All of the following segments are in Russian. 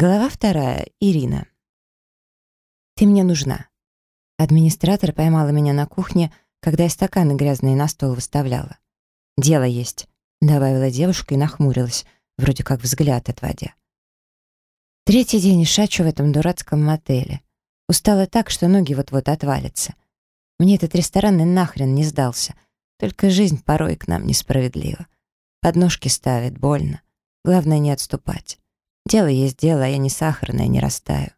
Глава вторая. Ирина. «Ты мне нужна». Администратор поймала меня на кухне, когда я стаканы грязные на стол выставляла. «Дело есть», — добавила девушка и нахмурилась, вроде как взгляд отводя. Третий день шачу в этом дурацком мотеле. Устала так, что ноги вот-вот отвалятся. Мне этот ресторан и нахрен не сдался. Только жизнь порой к нам несправедлива. Подножки ставит, больно. Главное не отступать. Дело есть дело, а я не сахарная, не растаю.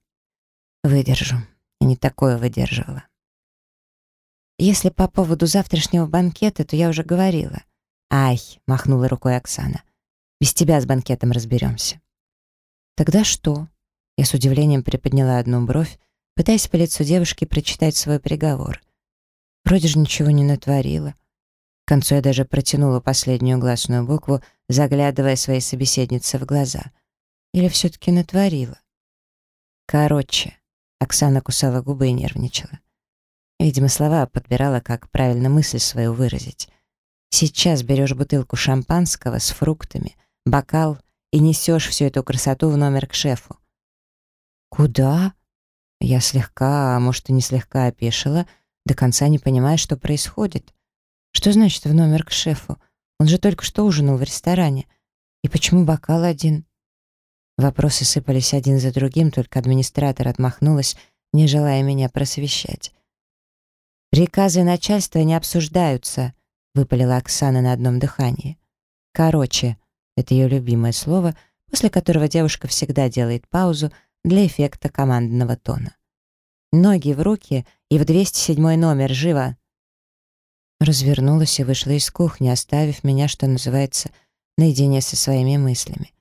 Выдержу. Я не такое выдерживала. Если по поводу завтрашнего банкета, то я уже говорила. «Ай!» — махнула рукой Оксана. «Без тебя с банкетом разберемся». «Тогда что?» Я с удивлением приподняла одну бровь, пытаясь по лицу девушки прочитать свой приговор. Вроде же ничего не натворила. К концу я даже протянула последнюю гласную букву, заглядывая своей собеседнице в глаза — или все-таки натворила? Короче, Оксана кусала губы и нервничала. Видимо, слова подбирала, как правильно мысль свою выразить. Сейчас берешь бутылку шампанского с фруктами, бокал и несешь всю эту красоту в номер к шефу. «Куда?» Я слегка, а может и не слегка опешила, до конца не понимая, что происходит. Что значит в номер к шефу? Он же только что ужинал в ресторане. И почему бокал один? Вопросы сыпались один за другим, только администратор отмахнулась, не желая меня просвещать. «Приказы начальства не обсуждаются», — выпалила Оксана на одном дыхании. «Короче», — это ее любимое слово, после которого девушка всегда делает паузу для эффекта командного тона. «Ноги в руки и в 207 номер, живо!» Развернулась и вышла из кухни, оставив меня, что называется, наедине со своими мыслями.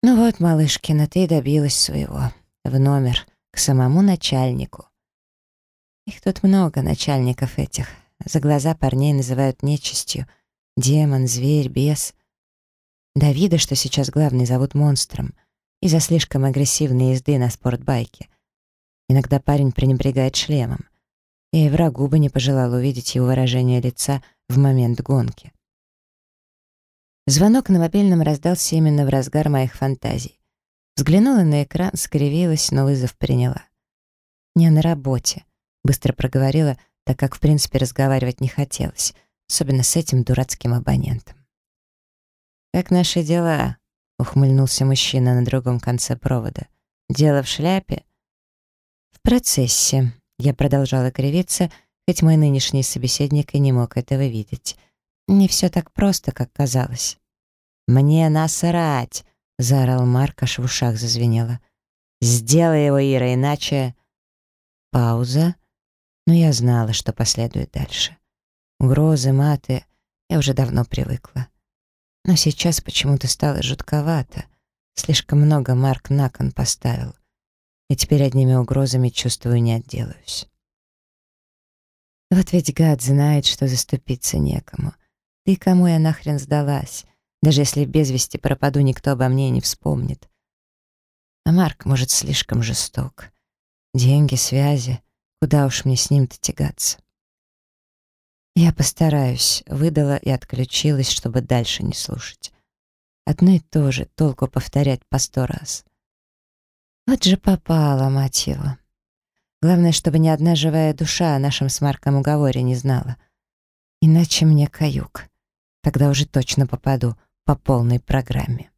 Ну вот, малышкина, ты добилась своего. В номер, к самому начальнику. Их тут много, начальников этих. За глаза парней называют нечистью. Демон, зверь, бес. Давида, что сейчас главный, зовут монстром. Из-за слишком агрессивной езды на спортбайке. Иногда парень пренебрегает шлемом. Я и врагу бы не пожелал увидеть его выражение лица в момент гонки. Звонок на мобильном раздался именно в разгар моих фантазий. Взглянула на экран, скривилась, но вызов приняла. «Не на работе», — быстро проговорила, так как, в принципе, разговаривать не хотелось, особенно с этим дурацким абонентом. «Как наши дела?» — ухмыльнулся мужчина на другом конце провода. «Дело в шляпе?» «В процессе», — я продолжала кривиться, хоть мой нынешний собеседник и не мог этого видеть. Не все так просто, как казалось. «Мне насрать!» — заорал Марк, аж в ушах зазвенело. «Сделай его, Ира, иначе...» Пауза. Но я знала, что последует дальше. Угрозы, маты. Я уже давно привыкла. Но сейчас почему-то стало жутковато. Слишком много Марк на кон поставил. И теперь одними угрозами, чувствую, не отделаюсь. Вот ведь гад знает, что заступиться некому. И кому я нахрен сдалась? Даже если без вести пропаду, никто обо мне не вспомнит. А Марк, может, слишком жесток. Деньги, связи. Куда уж мне с ним-то тягаться? Я постараюсь, выдала и отключилась, чтобы дальше не слушать. Одно и то же, толку повторять по сто раз. Вот же попала, мать его. Главное, чтобы ни одна живая душа о нашем с Марком уговоре не знала. Иначе мне каюк. Тогда уже точно попаду по полной программе.